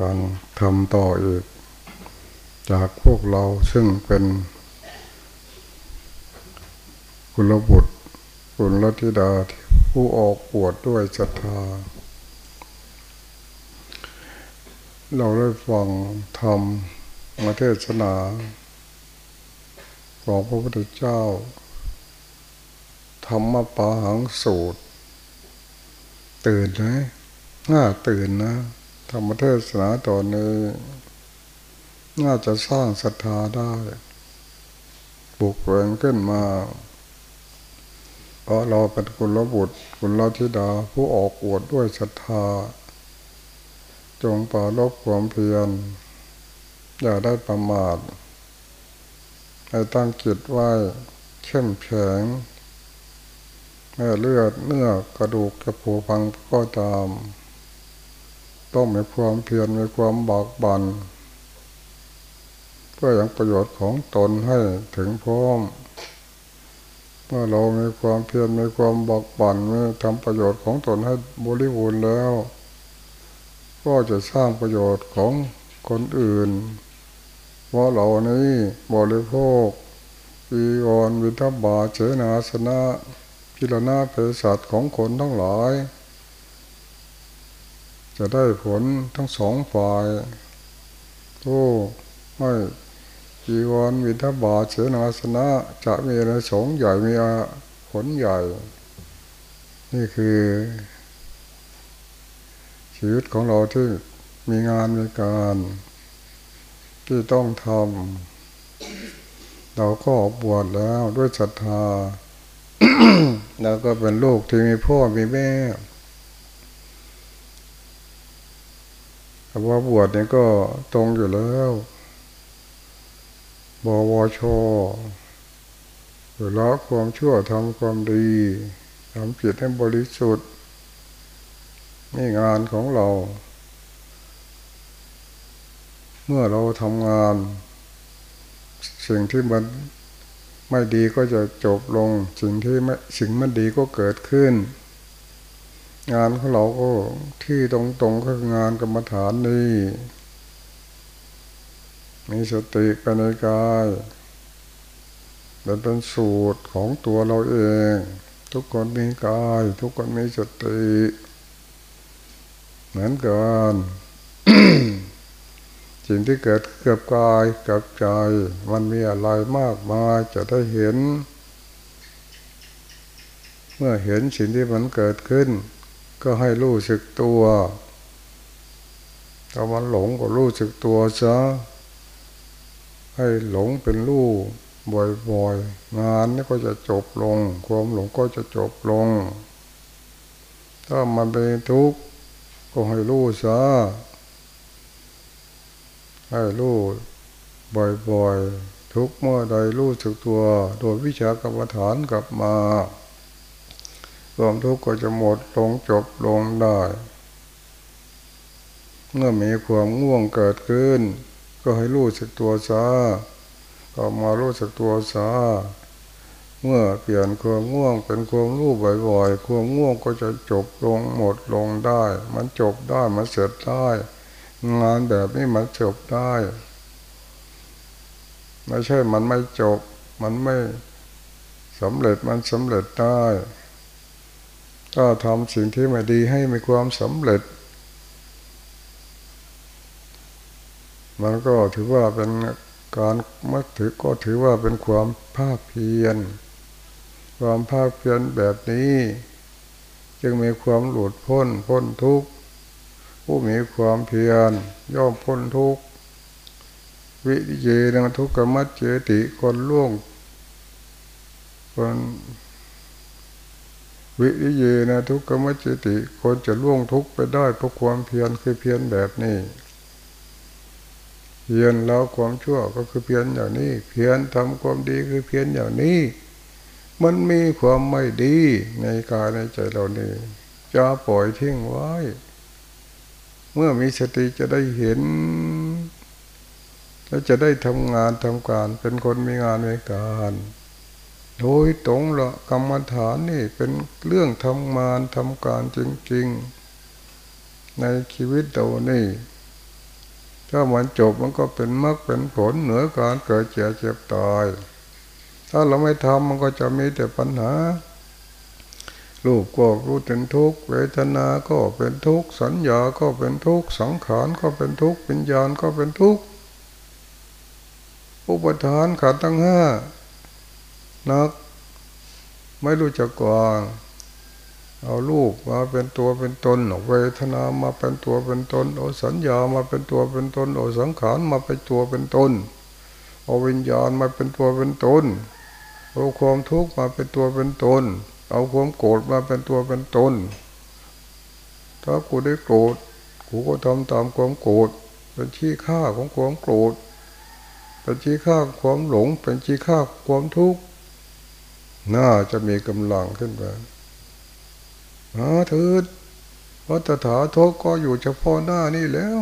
การทำต่ออีก จากพวกเราซึ่งเป็นกุลบุตรกุลธิดาผู้ออกปวดด้วยศรัทธา เราได้ฟังธรรมมาเทศนา ของพระพุทธเจ้า ธรรมปาหังสูตร ตื่นไหมน่าตื่นนะ ธรรมเทศนาตอนนี้ น่าจะสร้างศรัทธาได้บุกเวนขึ้นมาเพราะเราเป็นกุลบุตรกุลธิดาผู้ออกอวดด้วยศรัทธา จงปาลบความเพียร อย่าได้ประมาท ให้ตั้งจิตไว้เข้มแข็งเมื่อเลือดเนื้อกระดูกกระผูพังก็ตาม ต้องมีความเพียรมีความบากบันเพื่ออย่างประโยชน์ของตนให้ถึงพร้อมเมื่อเรามีความเพียรมีความบอกบันมีทำประโยชน์ของตนให้บริบูรณ์แล้ว ก็จะสร้างประโยชน์ของคนอื่น เพราะเหล่านี้บริโภคปีออนวิทบาเจนาสนะพิรณาเพศัตของคนทั้งหลาย จะได้ผลทั้งสองฝ่ายผู้ไม่จีวรวิทบาเสนาสนะจะมีอะไรสงใหญ่มีผลใหญ่ นี่คือ ชีวิตของเราที่มีงานมีการที่ต้องทำเราก็บวชแล้วด้วยศรัทธา แล้วก็เป็นลูกที่มีพ่อมีแม่ แต่ว่าบวชเนี่ยก็ตรงอยู่แล้วบวชอยู่ละความชั่วทำความดีทำจิตให้บริสุทธิ์นี่งานของเรา เมื่อเราทำงาน สิ่งที่มันไม่ดีก็จะจบลง สิ่งที่ไม่สิ่งมันดีก็เกิดขึ้น งานของเราก็ที่ตรงๆก็คืองานกรรมฐานนี้มีสติภายในกายมันเป็นสูตรของตัวเราเอง ทุกคนมีกาย ทุกคนมีสติ เหมือนกันสิ่งที่เกิดเกับกายกับใจมันมีอะไรมากมายจะได้เห็น เมื่อเห็นสิ่งที่มันเกิดขึ้น ก็ให้รู้สึกตัวถ้ามันหลงก็รู้สึกตัวซะให้หลงเป็นลูกบ่อยๆ งานนี้ก็จะจบลง ความหลงก็จะจบลง ถ้ามันเป็นทุกข์ก็ให้รู้ซะให้รู้บ่อยๆ ทุกเมื่อใดรู้สึกตัว โดยวิชากรรมฐานกลับมา ความทุกข์ก็จะหมดลงจบลงได้ เมื่อมีความง่วงเกิดขึ้น ก็ให้รู้สึกตัวซาก็มารู้สึกตัวซาเมื่อเปลี่ยนความง่วงเป็นความรู้บ่อยๆ ความง่วงก็จะจบลงหมดลงได้ มันจบได้ มันเสร็จได้ งานแบบนี้มันจบได้ ไม่ใช่มันไม่จบ มันไม่สำเร็จ มันสำเร็จได้ ก็ทำสิ่งที่ไม่ดีให้มีความสำเร็จ มันก็ถือว่าเป็นการมัดถือก็ถือว่าเป็นความภาคเพียร ความภาคเพียรแบบนี้ จึงมีความหลุดพ้นพ้นทุกข์ผู้มีความเพียรย่อมพ้นทุกข์วิเยนะทุกขมัจเจติคนล่วงคน วิเยนะทุกขมจเจติ คนจะล่วงทุกข์ไปได้เพราะความเพียรคือเพียรแบบนี้ เพียรแล้วความชั่วก็คือเพียรอย่างนี้ เพียรทำความดีคือเพียรอย่างนี้ มันมีความไม่ดีในกายในใจเรานี่จะปล่อยทิ้งไว้ เมื่อมีสติจะได้เห็น แล้วจะได้ทำงานทำการ เป็นคนมีงานในการ โดยตรงละกรรมฐานนี่เป็นเรื่องทำงานทำการจริงๆ ในชีวิตเรานี่ ถ้ามันจบมันก็เป็นมรรคเป็นผลเหนือการเกิดเจ็บเจ็บตาย ถ้าเราไม่ทำมันก็จะมีแต่ปัญหารูปก็รู้เป็นทุกข์เวทนาก็เป็นทุกข์สัญญาก็เป็นทุกข์สังขารก็เป็นทุกข์วิญญาณก็เป็นทุกข์อุปทานขันตั้งห้า นัก ไม่รู้จักกวางเอาลูกมาเป็นตัวเป็นตนเอาเวทนามาเป็นตัวเป็นตนเอาสัญญามาเป็นตัวเป็นตนเอาสังขารมาเป็นตัวเป็นตนเอาวิญญาณมาเป็นตัวเป็นตนเอาความทุกข์มาเป็นตัวเป็นตนเอาความโกรธมาเป็นตัวเป็นตนถ้ากูได้โกรธกูก็ทำตามความโกรธเป็นชี้ค่าของความโกรธเป็นชี้ค่าความหลง เป็นชี้ค่าความทุกข์ น่าจะมีกำลังขึ้นไปหาเถิดวัตถาทกก็อยู่เฉพาะหน้านี่แล้ว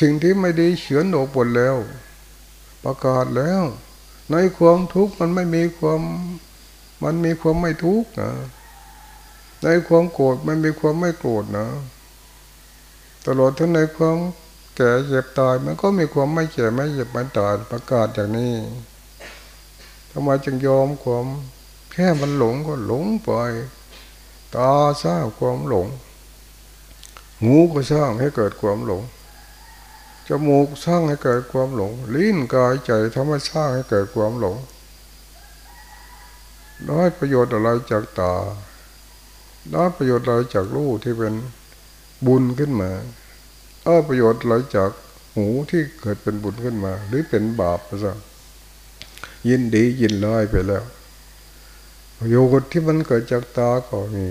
สิ่งที่ไม่ดีเฉือนออกหมดแล้ว ประกาศแล้ว ในความทุกข์มันไม่มีความ มันมีความไม่ทุกข์นะในความโกรธมันมีความไม่โกรธนะตลอดทั้งในความแก่เจ็บตายมันก็มีความไม่แก่ไม่เจ็บไม่ตายประกาศอย่างนี้ ทำไมจึงยอมความแค่มันหลงก็หลงไปตาสร้างความหลง หูก็สร้างให้เกิดความหลงจมูกสร้างให้เกิดความหลง ลิ้นกายใจทำให้สร้างให้เกิดความหลงได้ประโยชน์อะไรจากตาได้ประโยชน์อะไรจากรูที่เป็นบุญขึ้นมาเอาประโยชน์อะไรจากหูที่เกิดเป็นบุญขึ้นมา หรือเป็นบาปไปซะ ยินดียินร้ายไปแล้วประโยชน์ที่มันเกิดจากตาก็มี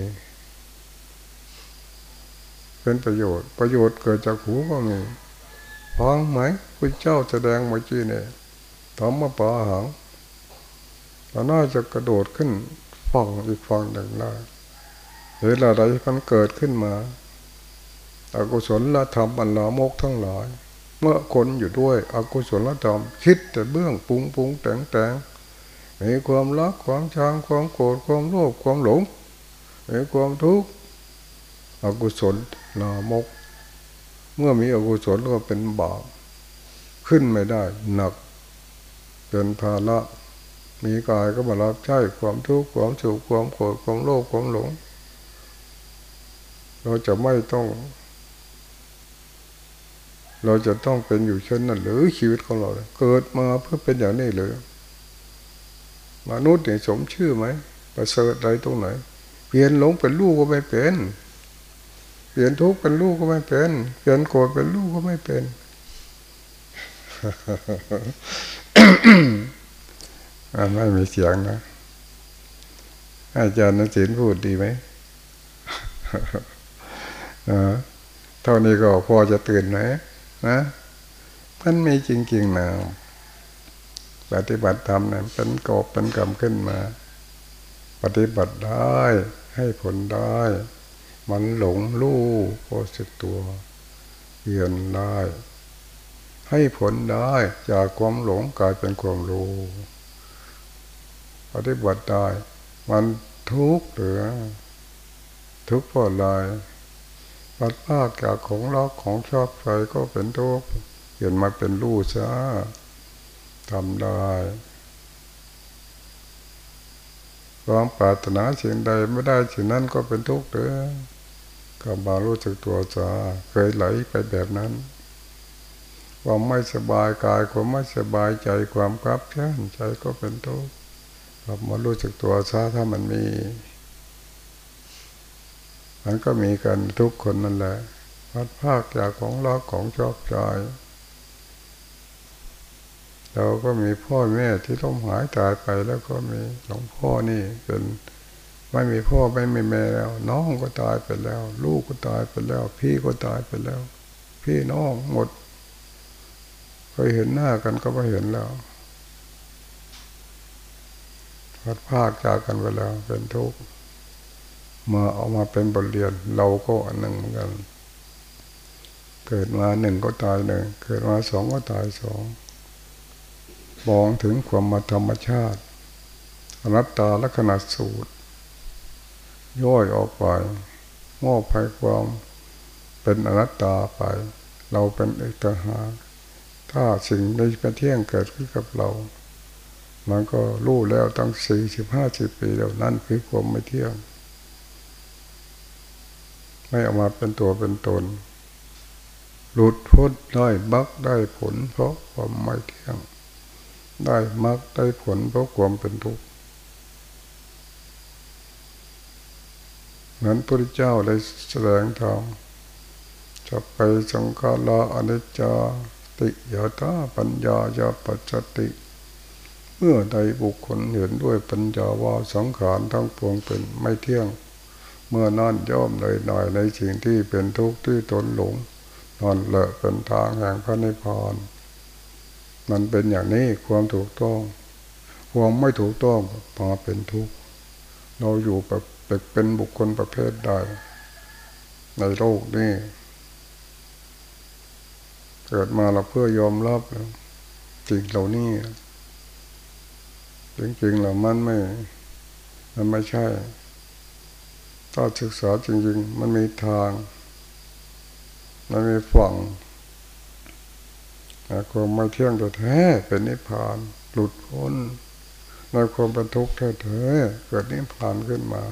เป็นประโยชน์ ประโยชน์เกิดจากหูก็มีฟังไหมพระเจ้าแสดงมื่อกี้เนี่ยธรรมปาหังเราน่าจะกระโดดขึ้นฝั่งอีกฝั่งหนึ่งได้เวลาใดมันเกิดขึ้นมาอากุศลละธรรมอันลามกทั้งหลาย เมื่อคนอยู่ด้วยอกุศลธรรมคิดแต่เบื้องปุงปุงแต่งแต่งมีความรักความชังความโกรธความโลภความหลงมีความทุกข์อกุศลลามก เมื่อมีอกุศลก็เป็นบาปขึ้นไม่ได้หนักเป็นภาระมีกายก็มารับใช้ความทุกข์ความสุขความโกรธความโลภความหลง เราจะไม่ต้อง เราจะต้องเป็นอยู่เช่นนั้น หรือชีวิตของเราเกิดมาเพื่อเป็นอย่างนี้เลยมนุษย์เนี่ยสมชื่อไหมประเสริฐอะไรตรงไหน เปลี่ยนหลงเป็นลูกก็ไม่เป็น เปลี่ยนทุกข์เป็นลูกก็ไม่เป็น เปลี่ยนโกรธเป็นลูกก็ไม่เป็นไม่มีเสียงนะ อาจารย์นศิลพูดดีไหมเท่านี้ก็พอจะตื่นไหม นะมันมีจริงๆนะปฏิบัติธรรมเนี่ยเป็นกอบเป็นกรรมขึ้นมา ปฏิบัติได้ให้ผลได้ มันหลงลู่ก็สึกตัวเปลี่ยนได้ ให้ผลได้จากความหลงกลายเป็นความรู้ปฏิบัติได้ มันทุกข์หรือ ทุกข์เพราะอะไร ปัดภาคจากของรักของชอบใครก็เป็นทุกข์เปลี่ยนมาเป็นรู้ซะทำได้ความปรารถนาสิ่งใดไม่ได้สิ่งนั้นก็เป็นทุกข์เด้อก็มารู้จักตัวจ้าเคยไหลไปแบบนั้น ความไม่สบายกายความไม่สบายใจความกับแค้นใจก็เป็นทุกข์กลับมารู้จักตัวซาถ้ามันมี มันก็มีกันทุกคนนั่นแหละพัดภาคจากของรักของชอบใจ เราก็มีพ่อแม่ที่ต้องหายตายไปแล้วก็มีหลวงพ่อนี่เป็นไม่มีพ่อไม่มีแม่แล้ว น้องก็ตายไปแล้ว ลูกก็ตายไปแล้ว พี่ก็ตายไปแล้ว พี่น้องหมดเคยเห็นหน้ากันก็ไม่เห็นแล้วพัดพากจากกันไปแล้วเป็นทุกข์ มาเอามาเป็นบทเรียน เราก็อันหนึ่งเหมือนกัน เกิดมาหนึ่งก็ตายหนึ่งเกิดมาสองก็ตายสองมองถึงความมาธรรมชาติ อนัตตาลักษณะสูตร ย่อยออกไปมอบให้ความเป็นอนัตตาไป เราเป็นเอกหาถ้าสิ่งใดเป็นเที่ยงเกิดขึ้นกับเรา มันก็รู้แล้วตั้งสี่สิบห้าสิบปีแล้วนั่นคือความไม่เที่ยง ไม่ออกมาเป็นตัวเป็นตน หลุดพ้นได้บักได้ผล เพราะความไม่เที่ยง ได้มักได้ผลเพราะความเป็นทุกข์นั้นพระเจ้าได้แสดงธรรมจะไปสังขารอนิจจาติยาตาปัญญายาปัจจติ เมื่อใดบุคคลเห็นด้วยปัญญาว่าสังขารทั้งปวงเป็นไม่เที่ยง เมื่อนั่นย่อมเลยหน่อยในสิ่งที่เป็นทุกข์ที่ตนหลงนอนเลอะเป็นทางแห่งพระนิพพานมันเป็นอย่างนี้ความถูกต้อง ความไม่ถูกต้องมาเป็นทุกข์เราอยู่แบบเป็นบุคคลประเภทใด ในโลกนี้เกิดมาเราเพื่อยอมรับจริงเหล่านี้จริงๆเรามันไม่ มันไม่ใช่ ถ้าศึกษาจริงๆ มันมีทาง มันมีฝั่งความไม่เที่ยงตัวแท้เป็นนิพพาน หลุดพ้นในความเป็นทุกข์แท้ๆเกิดนิพพานขึ้นมา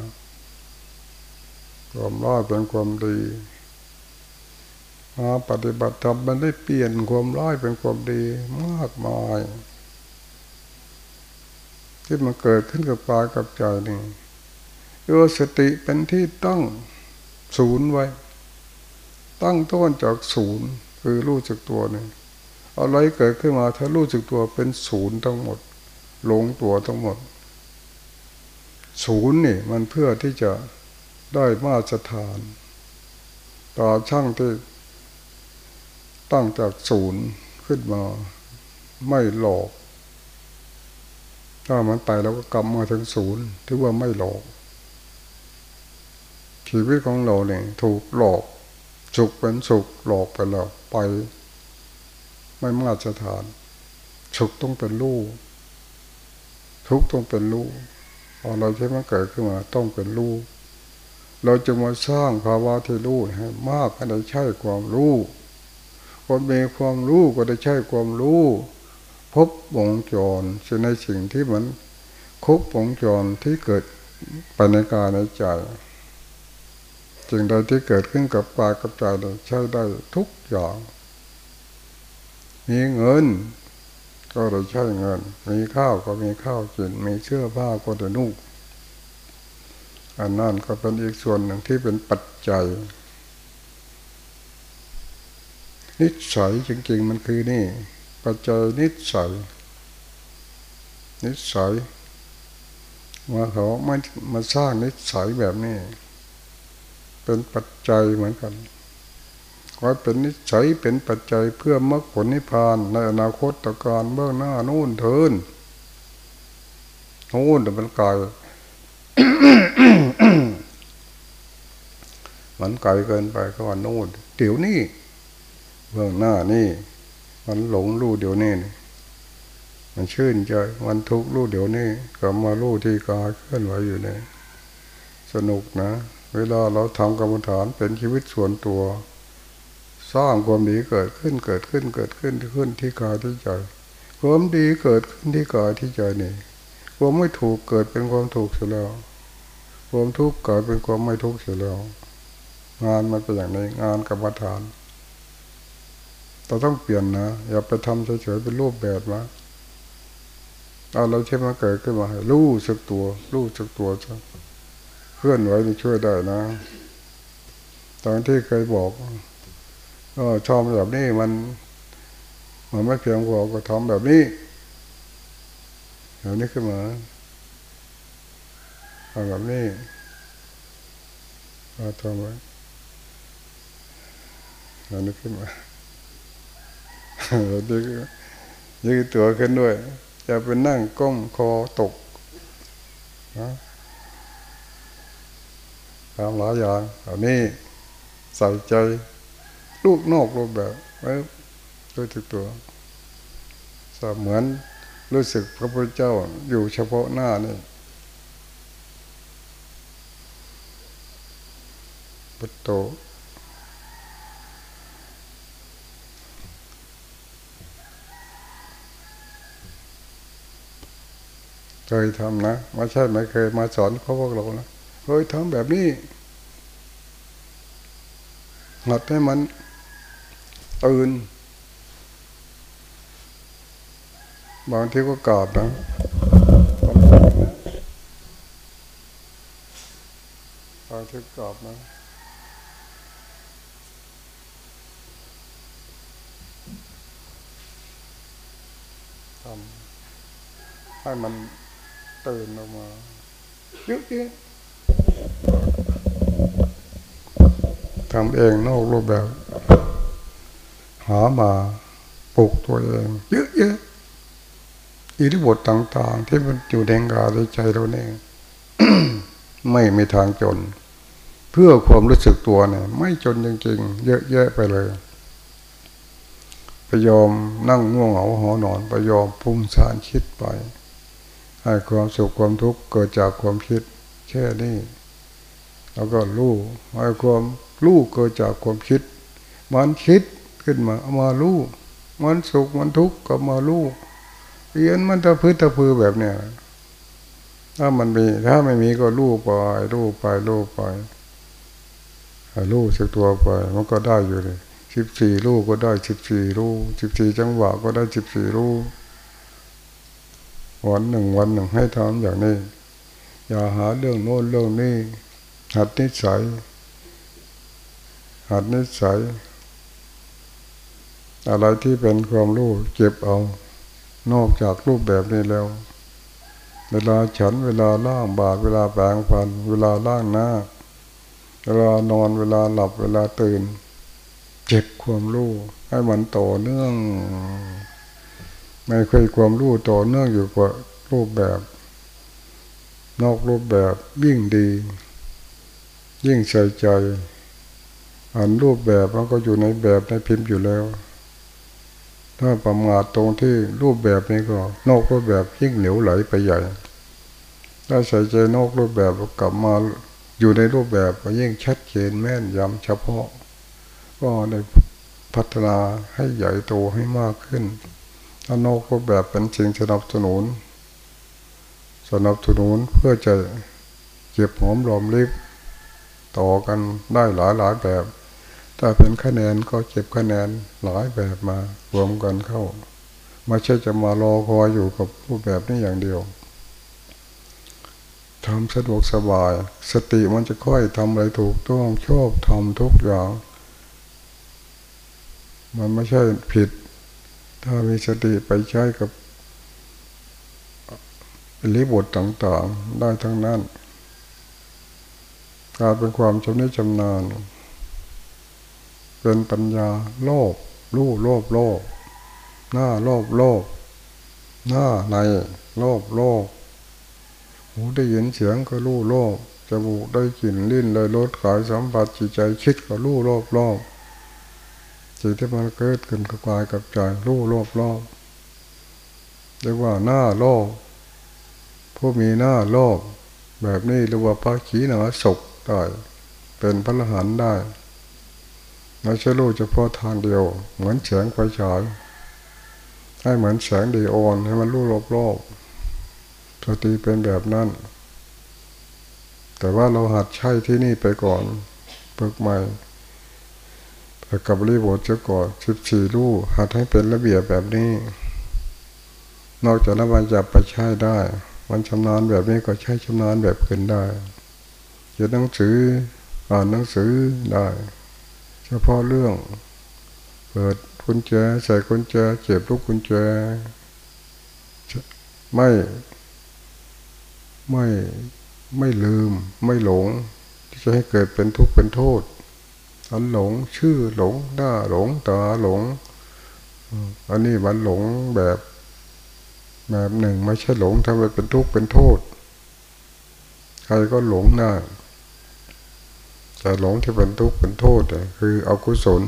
ความร้อดเป็นความดีมาปฏิบัติธรรมมันได้เปลี่ยนความร้ายเป็นความดีมากมาย ที่มันเกิดขึ้นกับกายกับใจนี่ เออสติเป็นที่ตั้งศูนย์ไว้ ตั้งต้นจากศูนย์คือรู้จักตัวหนี่งอะไรเกิดขึ้นมาถ้ารู้จักตัวเป็นศูนย์ทั้งหมด ลงตัวทั้งหมด ศูนย์นี่มันเพื่อที่จะได้มาตรฐาน ต่อช่างที่ตั้งจากศูนย์ขึ้นมาไม่หลอก ถ้ามันไปแล้วก็กลับมาถึงศูนย์ที่ว่าไม่หลอก ชีวิตของเราเนี่ยถูกหลอกสุขเป็นสุขหลอกไปแล้วไปไม่มาตรฐานสุขต้องเป็นลูกทุกต้องเป็นลูกพอเราใช้มันเกิดขึ้นมาต้องเป็นลูกเราจะมาสร้างภาวะที่รู้ให้มากให้ได้ใช้ความรู้คนมีความรู้ก็ได้ใช้ความรู้ พบวงจรในสิ่งที่มันคบวงจรที่เกิดปัญญาในใจ สิ่งใดที่เกิดขึ้นกับปากับใจใช้ได้ทุกอย่าง มีเงิน ก็ได้ใช้เงิน มีข้าวก็มีข้าวกิน มีเสื้อผ้าก็ได้นุ่งอันนั้นก็เป็นอีกส่วนหนึ่งที่เป็นปัจจัย นิสัยจริงๆมันคือนี่ ปัจจัยนิสัย นิสัยมาเขาไม่มาสร้างนิสัยแบบนี้ เป็นปัจจัยเหมือนกันก็เป็นนิสัยเป็นปัจจัยเพื่อมรรคผลนิพพาน ในอนาคตตการเบื้องหน้านู่นเทินนู่นแต่มันไกลมันไกลเกินไปก็ว่านู่นเดี๋ยวนี้เบื้องหน้านี่ มันหลงรู้เดี๋ยวนี้มันชื่นใจมันทุกข์รู้เดี๋ยวนี้ก็มารู้ที่กายเคลื่อนไหวอยู่เนี่ยสนุกนะ เวลาเราทำกรรมฐานเป็นชีวิตส่วนตัว สร้างความดีเกิดขึ้นเกิดขึ้นเกิดขึ้นขึ้นที่กายที่ใจความดีเกิดขึ้นที่กายที่ใจนี่ความไม่ถูกเกิดเป็นความถูกเสียแล้ว ความทุกข์เกิดเป็นความไม่ทุกข์เสียแล้ว งานมันเป็นอย่างนี้งานกรรมฐานเราต้องเปลี่ยนนะอย่าไปทำเฉยๆเป็นรูปแบบนะเอาเราใช่มาเกิดขึ้นมาให้รู้สึกตัวรู้สึกตัวจะ เคลื่อนไหวนี่ช่วยได้นะ ตอนที่เคยบอก ก็ชอบแบบนี้มัน มันไม่เพียงพอก็ทำแบบนี้แบบนี้ขึ้นมาทำแบบนี้มาทำไว้แบบนี้ขึ้นมาดึงยืดตัวขึ้นด้วย จะไปนั่งก้มคอตกนะ ทำหลายอย่างอันนี้ใส่ใจลูกนอกรูปแบบไว้ด้วยทุกตัวสเหมือนรู้สึกพระพุทธเจ้าอยู่เฉพาะหน้านี่พุทโธเคยทำนะไม่ใช่ไม่เคยมาสอนพวกเรานะ เคยทำแบบนี้หัดให้มันตื่นบางทีก็กราบนะบางทีกราบนะทำให้มันตื่นออกมาเยอะๆ ทำเองนอกรูปแบบ หามาปลูกตัวเองเยอะๆอิทธิบทต่าง ๆ ที่มันอยู่ในกายในใจเราเนี่ยไม่มีทางจน เพื่อความรู้สึกตัวเนี่ย ไม่จนจริงๆ เยอะแยะไปเลยไปยอมนั่งง่วงเหงาหอนอนไปยอมพุ่งสารคิดไปให้ความสุขความทุกข์เกิดจากความคิดแค่นี้ แล้วก็รู้ให้ความรู้เกิดจากความคิด มันคิดขึ้นมาเอามารู้มันสุขมันทุกข์ก็มารู้เรียนมันตะพื้นตะพือแบบเนี้ยถ้ามันมี ถ้าไม่มีก็รู้ไปรู้ไปรู้ไปรู้สึกตัวไป มันก็ได้อยู่เลยสิบสี่ลูกก็ได้สิบสี่ลูกสิบสี่จังหวะก็ได้สิบสี่ลูกวันหนึ่งวันหนึ่งให้ทำอย่างนี้ อย่าหาเรื่องโน้นเรื่องนี้ หัดนิสัย หัดนิสัย อะไรที่เป็นความรู้เก็บเอา นอกจากรูปแบบนี้แล้ว เวลาฉันเวลาล่างบาดเวลาแปลงฟัน เวลาล่างหน้า เวลานอนเวลาหลับเวลาตื่นเจ็บความรู้ให้มันต่อเนื่อง ไม่เคยความรู้ต่อเนื่องอยู่กับรูปแบบ นอกรูปแบบยิ่งดี ยิ่งใส่ใจอันรูปแบบมันก็อยู่ในแบบในพิมพ์อยู่แล้ว ถ้าประมาทตรงที่รูปแบบนี้ก็ นอกรูปแบบยิ่งเหนียวไหลไปใหญ่ ถ้าใส่ใจนอกรูปแบบกลับมาอยู่ในรูปแบบก็ยิ่งชัดเจนแม่นยำเฉพาะ ก็ได้พัฒนาให้ใหญ่โตให้มากขึ้นอนอกก็แบบเป็นสิ่งสนับสนุน สนับสนุนเพื่อจะเก็บหอมรอมริบ ต่อกันได้หลายหลายแบบ ถ้าเป็นคะแนนก็เก็บคะแนนหลายแบบมารวมกันเข้าไม่ใช่จะมารอคอยอยู่กับรูปแบบนี้อย่างเดียวทำสะดวกสบาย สติมันจะค่อยทำอะไรถูกต้องชอบทำทุกอย่าง มันไม่ใช่ผิด ถ้ามีสติไปใช้กับริบทต่างๆ ได้ทั้งนั้น การเป็นความชำนิชำนาญเป็นปัญญาโลภรู้โลภโลภหน้าโลภโลภหน้าในโลภโลภหูได้ยินเสียงก็รู้โลภจมูกได้กลิ่นลิ้นเลยรสขายสัมผัสจิตใจคิดก็รู้โลภโลภสิ่งที่มันเกิดขึ้นกับกายกับใจรู้รอบรอบเรียกว่าหน้าโลกผู้มีหน้าโลกแบบนี้เรียกว่าพระขีณาศก ได้ เป็นพระรหันได้ไม่ใช่รู้เฉพาะทางเดียว เหมือนแสงไฟฉายให้เหมือนแสงดีออนให้มันรู้รอบรอบสติเป็นแบบนั้น แต่ว่าเราหัดใช้ที่นี่ไปก่อนเปิกใหม่แต่กับริบทจะก่อนสิบสี่ลูกหัดให้เป็นระเบียบแบบนี้ นอกจากนั้นมันจะไปใช้ได้ มันชำนาญแบบนี้ก็ใช้ชำนาญแบบขึ้นได้ เขียนหนังสือ อ่านหนังสือได้ เฉพาะเรื่อง เปิดกุญแจใส่กุญแจเจ็บลูกกุญแจ ไม่ ไม่ไม่ลืม ไม่หลง ที่จะให้เกิดเป็นทุกข์เป็นโทษอันหลงชื่อหลงหน้าหลงตาหลงอันนี้มันหลงแบบแบบหนึ่งไม่ใช่หลงทำให้เป็นทุกข์เป็นโทษ ใครก็หลงได้ แต่หลงที่เป็นทุกข์เป็นโทษคืออกุศล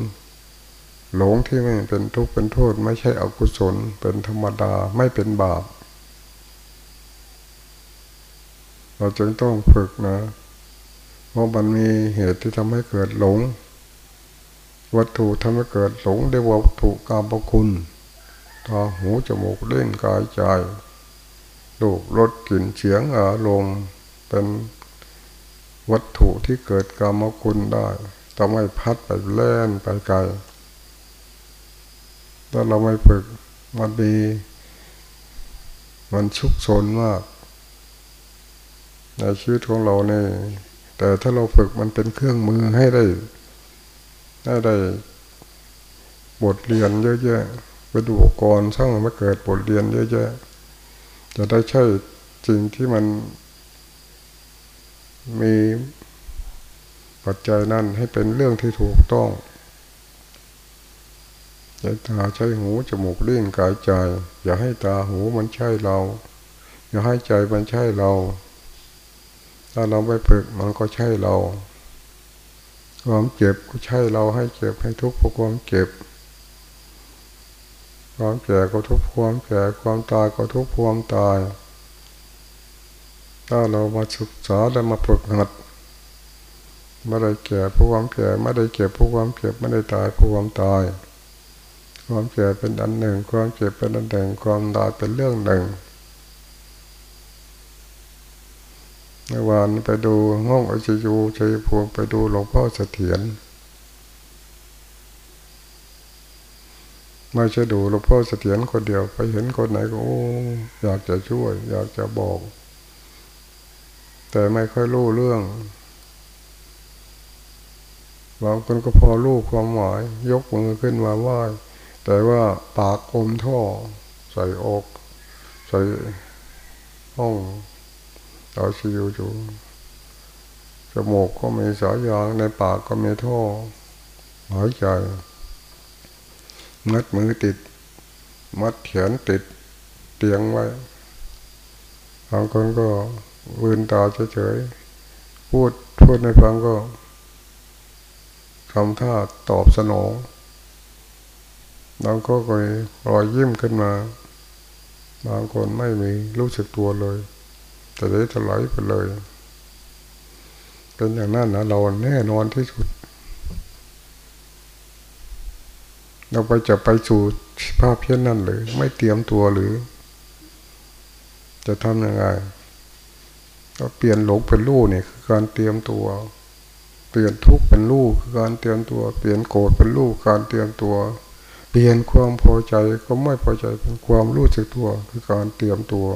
หลงที่ไม่เป็นทุกข์เป็นโทษ ไม่ใช่อกุศล เป็นธรรมดาไม่เป็นบาป เราจึงต้องฝึกนะ เพราะมันมีเหตุที่ทำให้เกิดหลง วัตถุทำให้เกิดหลงได้วัตถุกรรมคุณตาหูจมูกเล่นกายใจรูรสกลิ่นเสียงอารมณ์เป็น วัตถุที่เกิดกรรมคุณได้ทำให้พัดไปแล่นไปไกลถ้าเราไม่ฝึกมันดี มันชุกชนมาก ในชีวิตของเราเนี่ยแต่ถ้าเราฝึกมันเป็นเครื่องมือให้ได้ให้ได้บทเรียนเยอะแยะเป็นอุปกรณ์สร้างมาเกิดบทเรียนเยอะแยะจะได้ใช่จริงที่มัน มีปัจจัยนั้นให้เป็นเรื่องที่ถูกต้องใช้ตาใช้หูจมูกลิ้นกายใจ อย่าให้ตาหูมันใช่เรา อย่าให้ใจมันใช่เรา ถ้าเราไปฝึกมันก็ใช่เรา ความเจ็บก็ใช่เราให้เจ็บให้ทุกข์เพราะความเจ็บ ความแก่ก็ทุกข์ความแก่ความตายก็ทุกข์ความตาย ถ้าเรามาศึกษาและมาฝึกหัดไม่ได้แก่ผู้ความแก่ไม่ได้เจ็บผู้ความเจ็บไม่ได้ตายผู้ความตาย ความแก่เป็นอันหนึ่ง ความเจ็บเป็นอันหนึ่งความตายเป็นเรื่องหนึ่งเมื่อวานไปดูห้องอจิยูชัยภูมิไปดูหลวงพ่อเสถียรไม่ใช่ดูหลวงพ่อเสถียรคนเดียวไปเห็นคนไหนก็อยากจะช่วย อยากจะบอก แต่ไม่ค่อยรู้เรื่องบางคนก็พอรู้ความหมาย ยกมือขึ้นมาไหว้แต่ว่าปากอมท่อ ใส่อก ใส่ห้องเราชิวอยู่จมูกก็มีสายยางในปากก็มีท่อหายใจ มัดมือติด มัดแขนติดเตียงไว้บางคนก็ วินตาเฉยๆพูดพูดในฟังก็ทำท่าตอบสนองบางก็คยรอยยิ้มขึ้นมา บางคนไม่มีรู้สึกตัวเลย แต่ได้ถลายไปเลยเป็นอย่างนั้นนะเราแน่นอนที่สุด เราไปจะไปสู่ภาพเพี้ยนนั่นหรือ ไม่เตรียมตัวหรือ จะทำยังไง ก็เปลี่ยนหลงเป็นรู้นี่คือการเตรียมตัว เปลี่ยนทุกข์เป็นลูกคือการเตรียมตัว เปลี่ยนโกรธเป็นลูกการเตรียมตัว เปลี่ยนความพอใจก็ไม่พอใจเป็นความรู้สึกตัว คือการเตรียมตัว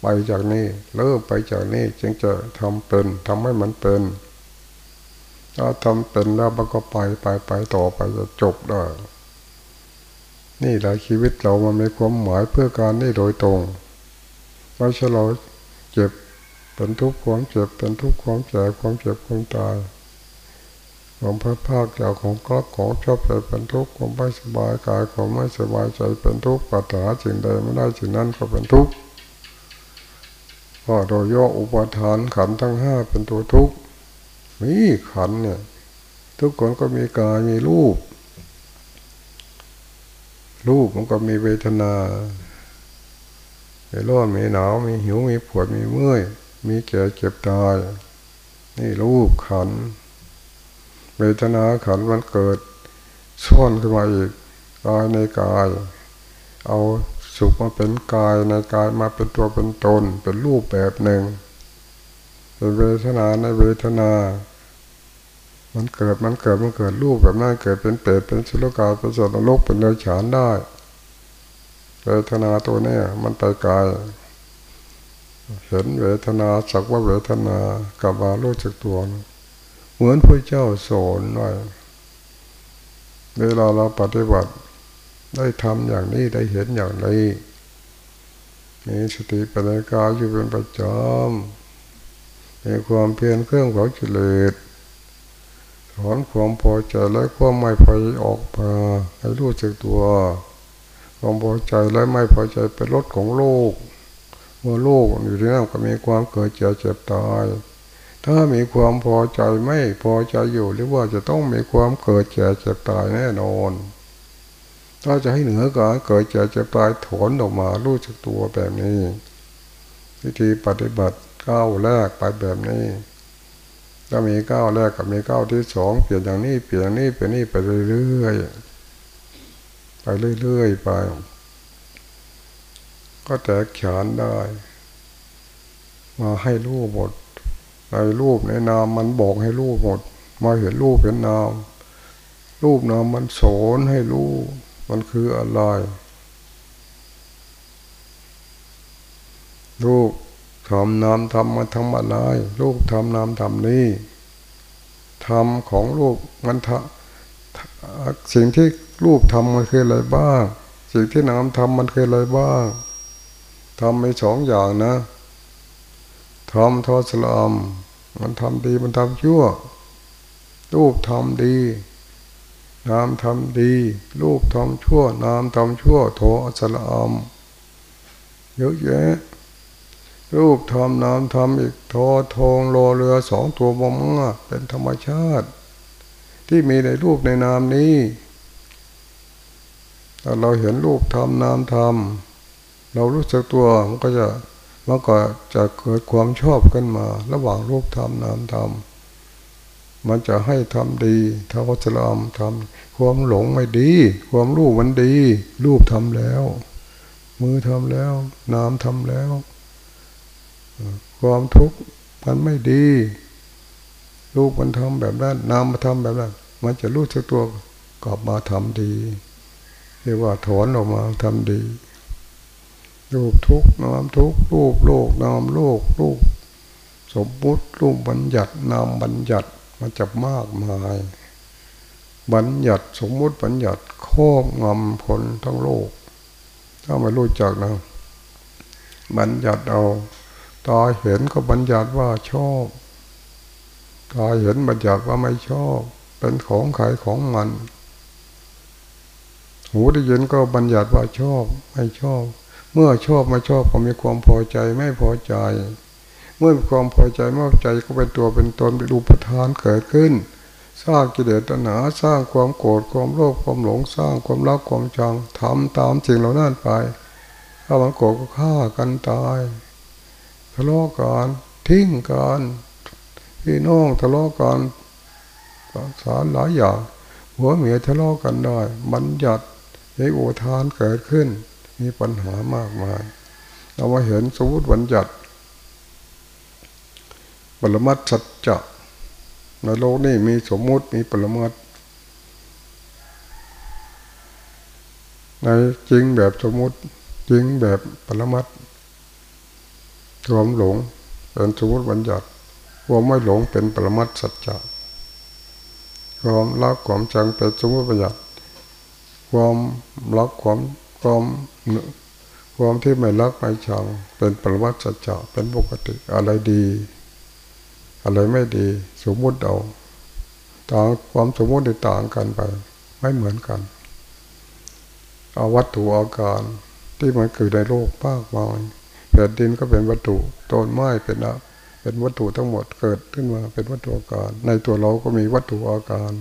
ไปจากนี้เริ่มไปจากนี้จึงจะทำเป็นทำให้มันเป็นถ้าทำเป็นแล้วมันก็ไปไปไปต่อไปจะจบได้นี่แหละชีวิตเรามันมีความหมายเพื่อการนี่โดยตรงไม่ใช่เรา เจ็บเป็นทุกข์ความเจ็บเป็นทุกข์ความแก่ความเจ็บความตายความพัดภาคจากของกลักของชอบใจเป็นทุกข์ความไม่สบายกายความไม่สบายใจเป็นทุกข์ปัจจัยสิ่งใดไม่ได้สิ่งนั้นก็เป็นทุกข์ก็โดยย่ออุปทานขันทั้งห้าเป็นตัวทุกข์มีขันเนี่ย ทุกคนก็มีกายมีรูป รูปมันก็มีเวทนา มีร้อนมีหนาวมีหิวมีปวดมีเมื่อย มีแก่เจ็บตาย นี่รูปขันเวทนาขันมันเกิดซ่อนขึ้นมาอีกกายในกาย เอาสุขมาเป็นกายในกายมาเป็นตัวเป็นตน เป็นรูปแบบหนึ่งเป็นเวทนาในเวทนา มันเกิดมันเกิดมันเกิดรูปแบบนั้นเกิดเป็นเปรตเป็นสุรกาเป็นสัตว์นรกเป็นเนื้อฉานได้ เวทนาตัวนี้มันไปกายเห็นเวทนาสักว่าเวทนากับมารู้จักตัว เหมือนพระเจ้าสอนไว้เวลาเราปฏิบัติได้ทำอย่างนี้ได้เห็นอย่างนี้มีสติปัญญาอยู่เป็นประจำมีความเพียรเครื่องของกิเลสถอนความพอใจและความไม่พอใจออกมาให้รู้จักตัว ความพอใจและไม่พอใจเป็นรถของโลก เมื่อโลกอยู่ที่นั่นก็มีความเกิดเจ็บเจ็บตาย ถ้ามีความพอใจไม่พอใจอยู่หรือว่าจะต้องมีความเกิดเจ็บเจ็บตายแน่นอนถ้าจะให้เหนือการเกิดเจ็บเจ็บตายถอนออกมารู้จักตัวแบบนี้ วิธีปฏิบัติก้าวแรกไปแบบนี้ถ้ามีก้าวแรกกับมีก้าวที่สองเปลี่ยนอย่างนี้เปลี่ยนอย่างนี้เปลี่ยนนี้ไปเรื่อยๆ ไปเรื่อยๆไป ก็แตกฉานได้ มาให้รูปหมดในรูปในนามมันบอกให้รูปหมด มาเห็นรูปเห็นนาม รูปนามมันสอนให้รู้มันคืออะไรรูปทำนามทำมาทำอะไรรูปทำนามทำนี้ทำของรูปมันทำสิ่งที่ รูปทำมันคืออะไรบ้าง สิ่งที่นามทำมันคืออะไรบ้างทำไม่สองอย่างนะทำทอสลามมันทำดีมันทำชั่ว รูปทำดีนามทำดี รูปทำชั่วนามทำชั่วโทสลามเยอะแยะรูปทำนามทำอีกทอทองรอเรือสองตัวบมาเป็นธรรมชาติ ที่มีในรูปในนามนี้ ถ้าเราเห็นรูปทำนามทำเรารู้สึกตัวมันก็จะมันก็จะเกิดความชอบขึ้นมา ระหว่างรูปทำนามทำมันจะให้ทำดีท้าวัชรามทำความหลงไม่ดี ความรู้มันดี รูปทำแล้ว มือทำแล้ว นามทำแล้ว ความทุกข์มันไม่ดีลูกมันทำแบบนั้นนามมาทำแบบนั้นมันจะรู้สึกตัวกลับมาทำดี เรียกว่าถอนออกมาทำดีรูปทุกนามทุกรูปโลกนามโลกรูป สมมุติรูปบัญญัตินามบัญญัติมันจะมากมาย บัญญัติสมมุติบัญญัติครอบงำผลทั้งโลก ถ้าไม่รู้จักนะ บัญญัติเอาตาเห็นก็บัญญัติว่าชอบตาเห็นบัญญัติว่าไม่ชอบ เป็นของขายของมัน หูได้ยินก็บัญญัติว่าชอบไม่ชอบ เมื่อชอบไม่ชอบก็มีความพอใจไม่พอใจ เมื่อมีความพอใจไม่พอใจก็เป็นตัวเป็นตนเป็นรูปทานเกิดขึ้น สร้างกิเลสตัณหาสร้างความโกรธความโลภความหลงสร้างความรักความชังทำตามจริงเหล่านั้นไป ถ้ามันโกรธก็ฆ่ากันตายทะเลาะกันทิ้งกันพี่น้องทะเลาะกันสารหลายอย่างหัวเมียทะเลาะกันได้บัญญัติ ให้โอทานเกิดขึ้น มีปัญหามากมาย เรามาเห็นสมมติบัญญัติปรมัตสัจจะในโลกนี้มีสมมุติมีปรมัตในจริงแบบสมมุติจริงแบบปรมัตความหลงเป็นสมมติบัญญัติความไม่หลงเป็นปรมัตสัจจะความรักความจังเป็นสมมติบัญญัติ ความรักความความความที่ไม่รักไม่ชังเป็นปรมัตสัจจะเป็นปกติอะไรดี อะไรไม่ดี สมมติเอาต่างความสมมติต่างกันไป ไม่เหมือนกันเอาวัตถุอาการที่มันเกิดในโลกมากมายแผ่นดินก็เป็นวัตถุต้นไม้เป็นอะเป็นวัตถุทั้งหมดเกิดขึ้นมาเป็นวัตถุอาการ ในตัวเราก็มีวัตถุอาการ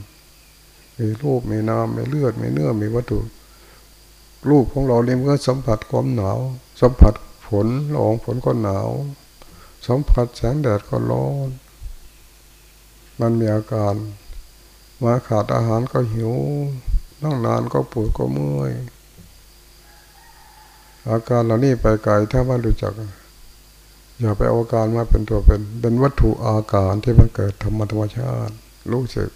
มีรูปมีนามมีเลือดมีเนื้อมีวัตถุรูปของเราเนี่ยเมื่อสัมผัสความหนาว สัมผัสฝนละอองฝนก็หนาว สัมผัสแสงแดดก็ร้อน มันมีอาการ มาขาดอาหารก็หิว นั่งนานก็ปวดก็เมื่อย อาการเหล่านี้ไปไกลถ้าว่ารู้จัก อย่าไปเอาอาการมาเป็นตัวเป็น เป็นวัตถุอาการที่มันเกิดธรรมธรรมชาติ รู้สึก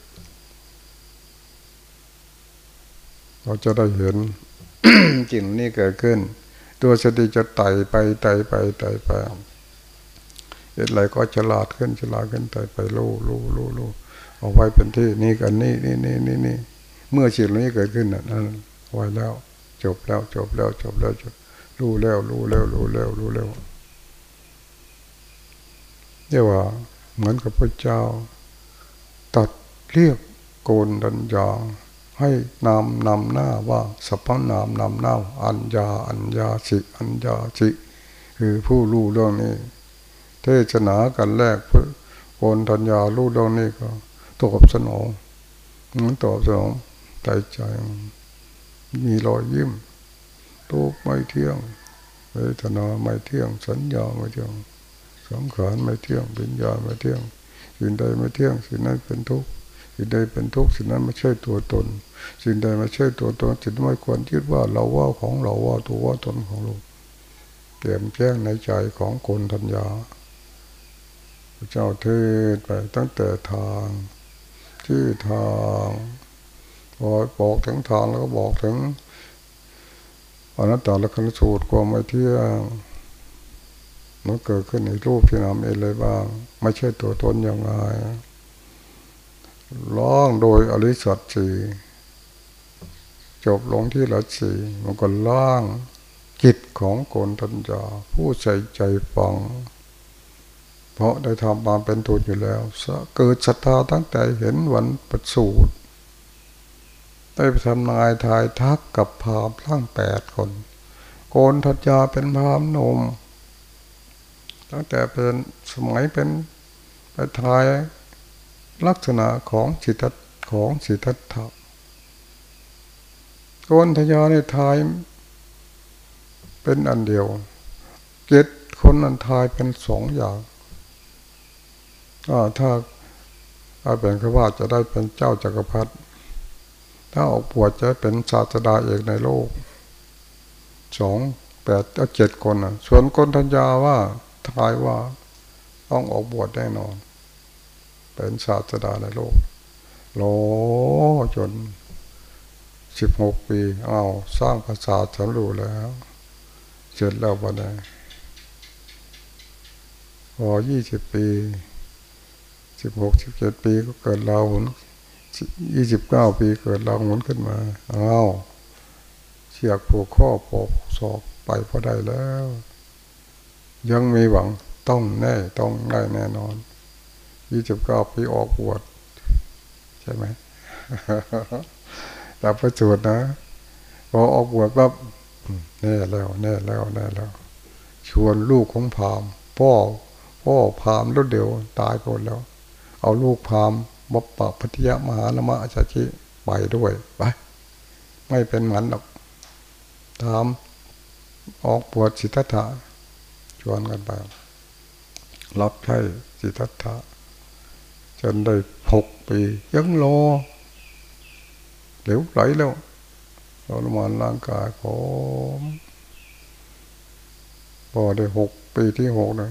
เราจะได้เห็นจิตนี้เกิดขึ้น ตัวสติจะไต่ไปไต่ไปไต่ไปเห็นอะไรก็ฉลาดขึ้นฉลาดขึ้นไต่ไปรู้รู้รู้รู้เอาไว้เป็นที่นี่กันนี่นี่นี่นี่นี่เมื่อจิตนี้เกิดขึ้นนั่นไว้แล้ว จบแล้วจบแล้วจบแล้วจบรู้แล้วรู้แล้วรู้แล้วรู้แล้วเรียกว่าเหมือนกับพระเจ้าตัดเรียกโกนดัญญา ให้นามนำหน้าว่าสัพพนามนำหน้าอัญญาอัญญาสิอัญญาสิคือผู้รู้เรื่องนี้เทศนากันแรกเพื่อโกนดัญญารู้เรื่องนี้ก็ตอบสนองมันตอบสนองใจใจ มีรอยยิ้มทุกไม่เที่ยงเวทนาไม่เที่ยง สัญญาไม่เที่ยงสังขารไม่เที่ยงปัญญาไม่เที่ยงสิ่งใดไม่เที่ยงสิ่งนั้นเป็นทุกข์ สิ่งใดเป็นทุกข์สิ่งนั้นไม่ใช่ตัวตน สิ่งใดไม่ใช่ตัวตนสิ่งไม่ควรคิดว่าเราว่าของเราว่าตัวว่าตนของเราเตรียมแจ้งในใจของคนทัญญาพระเจ้าเทศไปตั้งแต่ทางชื่อทางบอกบอกถึงทางแล้วก็บอกถึงอนัตตาและคันสูตรความไม่เที่ยงมันเกิดขึ้นในรูปที่นำเองเลยบ้าง ไม่ใช่ตัวตนอย่างไร ร้องโดยอริสัตสีจบลงที่ละสีมันก็ล่างจิตของโกนทัญญาผู้ใส่ใจฟัง เพราะได้ทำมาเป็นทุนอยู่แล้ว เกิดศรัทธาตั้งแต่เห็นวันประสูตรได้ไปทำนายทายทักกับพามร่างแปดคน โกนทัญญาเป็นพามนม ตั้งแต่เป็นสมัยเป็นไปทาย ลักษณะของจิตของสิทธัตถะโกนทยาในทายเป็นอันเดียวเจ็ดคนนันทายเป็นสองอย่างถ้าถ้าเป็นขว่าจะได้เป็นเจ้าจักรพรรดิถ้าออกบวชจะเป็นศาสดาเอกในโลกสองแปดเจ็ดคนอะส่วนคนทัญญาว่าทายว่าต้องออกบวชแน่นอน เป็นศาสดาในโลกโลจนสิบหกปีเอาสร้างภาษาสำรูแล้วเสร็จแล้ววันนี้พอยี่สิบปีสิบหกสิบเจ็ดปีก็เกิดเราหุนยี่สิบเก้าปีเกิดเราหุนขึ้นมาเอาเสียกผูกข้อปกศอกไปพอได้แล้ว ยังมีหวังต้องแน่ต้องได้แน่นอน ยี่สิบเก้าปีออกบวชใช่ไหมแต่ประจุดนะพอออกบวชปั๊บแน่แล้วแน่แล้วแน่แล้ว ชวนลูกของพามพ่อพ่อพามแล้วเดี๋ยวตายไปแล้ว เอาลูกพามบปะพัทยามหานมะอาชาชิไปด้วยไปไม่เป็นหมันหรอกตามออกปวดสิทธัตถะชวนกันไปรับใช้สิทธัตถะ จนได้หกปี ยังรอเหลวไหลแล้วทรมานร่างกายผมพอได้หกปีที่หกนะ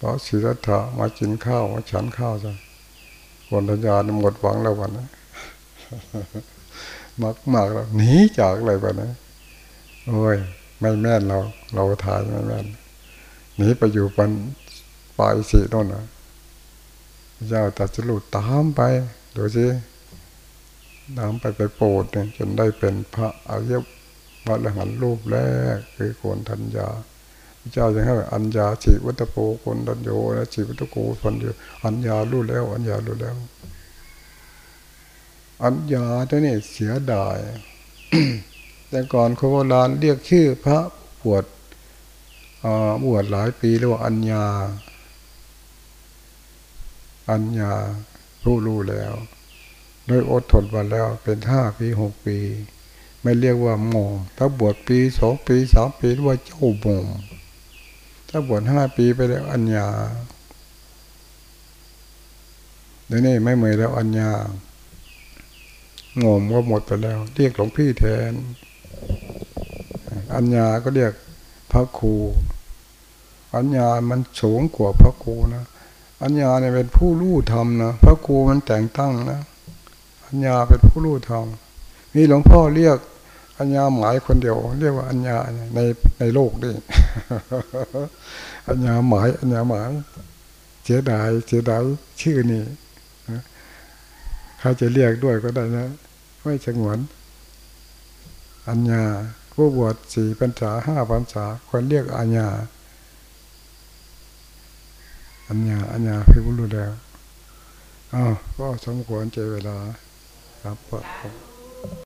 พระศิรัธะมากินข้าวมาฉันข้าวจ้ะคนทัญญาหมดหวังแล้ววันนะมากมากแล้วหนีจากอะไรไปนะโอ้ย ไม่แม่นเรา เราทายไม่แม่นหนีไปอยู่ปันปลายสีโน่นนะ เจ้าตัดสรุปตามไปดูสิน้ำไปไปโปรดเนี่ยจนได้เป็นพระอริยพระอรหันต์รูปแรกคือโกนทัญญาพระเจ้าจะให้อัญญาจิวัตโปโกนทัญโยและจิวัตโกคนเดียวอัญญารู้แล้ว อัญญารู้แล้ว อัญญาตัวนี้เสียดาย แต่ก่อนโคโบราณเรียกชื่อพระบวชบวชหลายปีเรียกว่าอัญญา อัญญารู้รู้แล้ว โดยอดทนมาแล้วเป็นห้าปีหกปี ไม่เรียกว่าหมถ้าบวชปีสองปีสามปีเรียกว่าเจ้าหมอมถ้าบวชห้าปีไปแล้วอัญญาเดี๋ยวนี้ไม่เหมือนแล้วอัญญางมก็หมดไปแล้ว เรียกหลวงพี่แทน อัญญาก็เรียกพระครู อัญญามันสูงกว่าพระครูนะ อัญญาเนี่ยเป็นผู้รู้ธรรมนะพระครูมันแต่งตั้งนะัญญาเป็นผู้รู้ธรรมมีหลวงพ่อเรียกอัญญาหมายคนเดียว เรียกว่าอัญญาในในโลกนี่อัญญาหมายอัญญาหมายเสียดายเสียดายชื่อนี้เขาจะเรียกด้วยก็ได้นะ ไม่ฉงวน อัญญาผู้บวชสี่พรรษาห้าพรรษาคนเรียกอัญญา อัญญาอัญญาพี่ผู้รู้แล้วอ้าวก็สมควรเจเวลาครับ